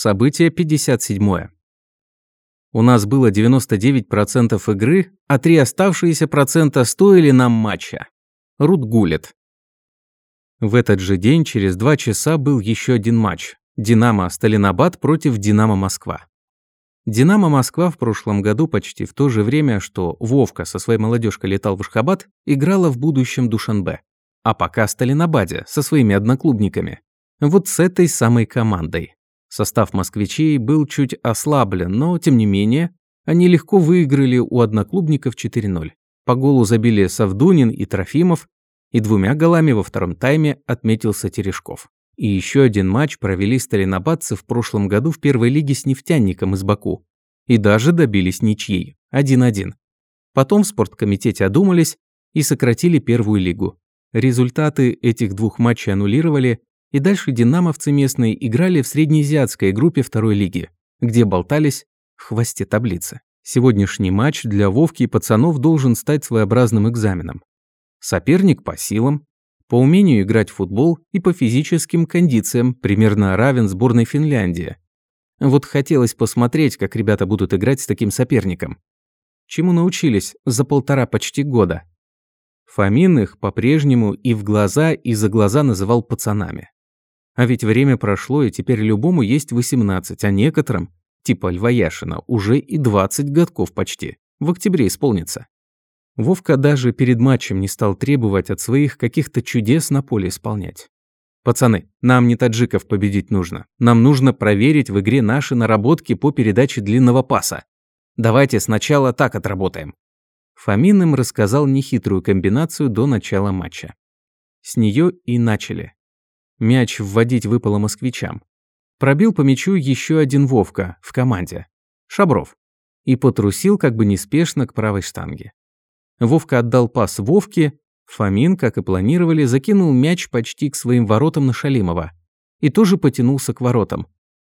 Событие 57. У нас было 99% игры, а три оставшиеся процента стоили нам матча. Рут Гулет. В этот же день, через два часа, был еще один матч. «Динамо Сталинабад» против «Динамо Москва». «Динамо Москва» в прошлом году почти в то же время, что Вовка со своей молодежкой летал в Ашхабад, играла в будущем Душанбе. А пока Сталинабаде со своими одноклубниками. Вот с этой самой командой. Состав москвичей был чуть ослаблен, но, тем не менее, они легко выиграли у одноклубников 4-0. По голу забили Савдунин и Трофимов, и двумя голами во втором тайме отметился Терешков. И еще один матч провели сталинобадцы в прошлом году в первой лиге с нефтяником из Баку. И даже добились ничьей, 1-1. Потом в спорткомитете одумались и сократили первую лигу. Результаты этих двух матчей аннулировали, и дальше динамовцы местные играли в среднеазиатской группе второй лиги, где болтались в хвосте таблицы. Сегодняшний матч для Вовки и пацанов должен стать своеобразным экзаменом. Соперник по силам, по умению играть в футбол и по физическим кондициям примерно равен сборной Финляндии. Вот хотелось посмотреть, как ребята будут играть с таким соперником. Чему научились за полтора почти года. Фомин их по-прежнему и в глаза, и за глаза называл пацанами. А ведь время прошло, и теперь любому есть 18, а некоторым, типа Льва Яшина, уже и 20 годков почти. В октябре исполнится. Вовка даже перед матчем не стал требовать от своих каких-то чудес на поле исполнять. «Пацаны, нам не таджиков победить нужно. Нам нужно проверить в игре наши наработки по передаче длинного паса. Давайте сначала так отработаем». Фомин им рассказал нехитрую комбинацию до начала матча. С нее и начали. Мяч вводить выпало москвичам. Пробил по мячу еще один Вовка в команде. Шабров. И потрусил как бы неспешно к правой штанге. Вовка отдал пас Вовке, Фомин, как и планировали, закинул мяч почти к своим воротам на Шалимова. И тоже потянулся к воротам.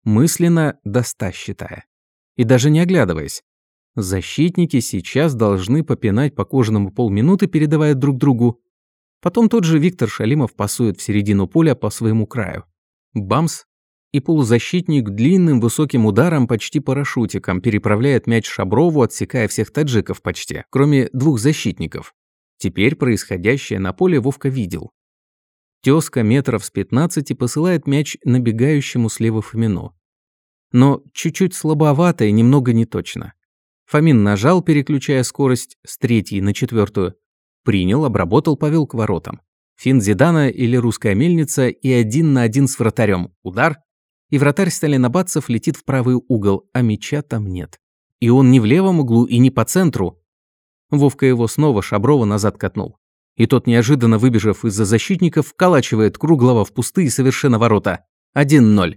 Мысленно до ста считая. И даже не оглядываясь. Защитники сейчас должны попинать по кожаному полминуты, передавая друг другу. Потом тот же Виктор Шалимов пасует в середину поля по своему краю. Бамс! И полузащитник длинным высоким ударом почти парашютиком переправляет мяч Шаброву, отсекая всех таджиков почти, кроме двух защитников. Теперь происходящее на поле Вовка видел. Тёзка метров с 15 посылает мяч набегающему слева Фомину. Но чуть-чуть слабовато и немного неточно. Фомин нажал, переключая скорость с третьей на четвертую, Принял, обработал, повел к воротам. Фин Зидана или русская мельница и один на один с вратарем. Удар. И вратарь Сталинобадцев летит в правый угол, а мяча там нет. И он не в левом углу и не по центру. Вовка его снова Шаброва назад катнул. И тот, неожиданно выбежав из-за защитников, вколачивает круглого в пустые совершенно ворота. 1-0.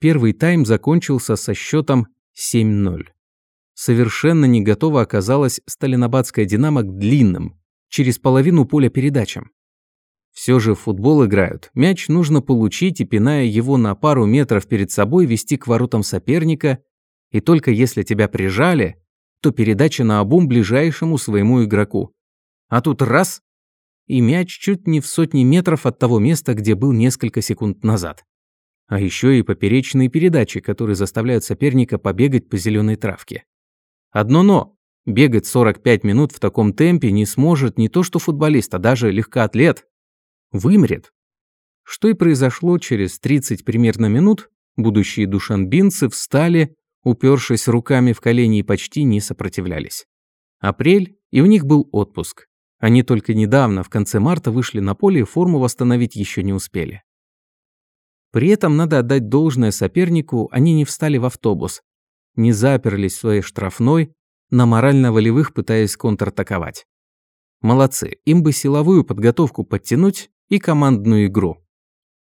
Первый тайм закончился со счетом 7-0. Совершенно не готова оказалась сталинобадская «Динамо» к длинным, через половину поля передачам. Все же в футбол играют. Мяч нужно получить и, пиная его на пару метров перед собой, вести к воротам соперника, и только если тебя прижали, то передача на обум ближайшему своему игроку. А тут раз, и мяч чуть не в сотни метров от того места, где был несколько секунд назад. А еще и поперечные передачи, которые заставляют соперника побегать по зеленой травке. Одно «но». Бегать 45 минут в таком темпе не сможет не то что футболист, а даже легкоатлет. Вымрет. Что и произошло через 30 примерно минут, будущие душанбинцы встали, упершись руками в колени и почти не сопротивлялись. Апрель, и у них был отпуск. Они только недавно, в конце марта, вышли на поле и форму восстановить еще не успели. При этом надо отдать должное сопернику, они не встали в автобус, не заперлись в своей штрафной, на морально-волевых пытаясь контратаковать. Молодцы, им бы силовую подготовку подтянуть и командную игру.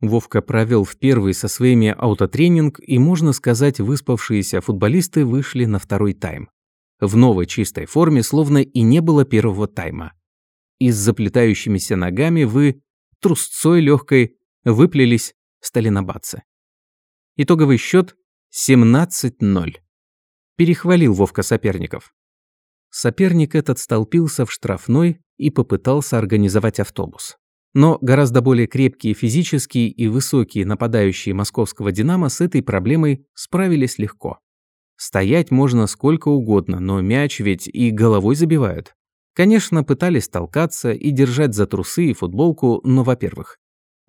Вовка провел в первый со своими аутотренинг, и, можно сказать, выспавшиеся футболисты вышли на второй тайм. В новой чистой форме, словно и не было первого тайма. И с заплетающимися ногами вы, трусцой легкой, выплелись сталинобадцы. Итоговый счет 17-0 перехвалил Вовка соперников. Соперник этот столпился в штрафной и попытался организовать автобус. Но гораздо более крепкие физические и высокие нападающие московского «Динамо» с этой проблемой справились легко. Стоять можно сколько угодно, но мяч ведь и головой забивают. Конечно, пытались толкаться и держать за трусы и футболку, но, во-первых,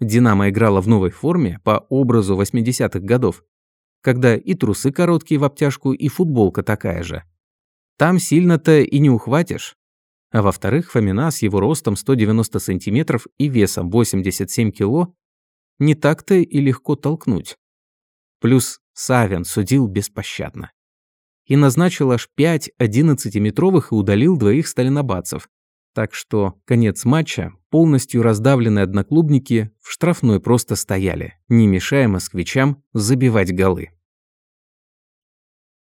«Динамо» играла в новой форме по образу 80-х годов, когда и трусы короткие в обтяжку, и футболка такая же. Там сильно-то и не ухватишь. А во-вторых, Фомина с его ростом 190 сантиметров и весом 87 кило не так-то и легко толкнуть. Плюс Савин судил беспощадно и назначил аж 5 11-метровых и удалил двоих сталинобадцев. Так что конец матча, полностью раздавленные одноклубники в штрафной просто стояли, не мешая москвичам забивать голы.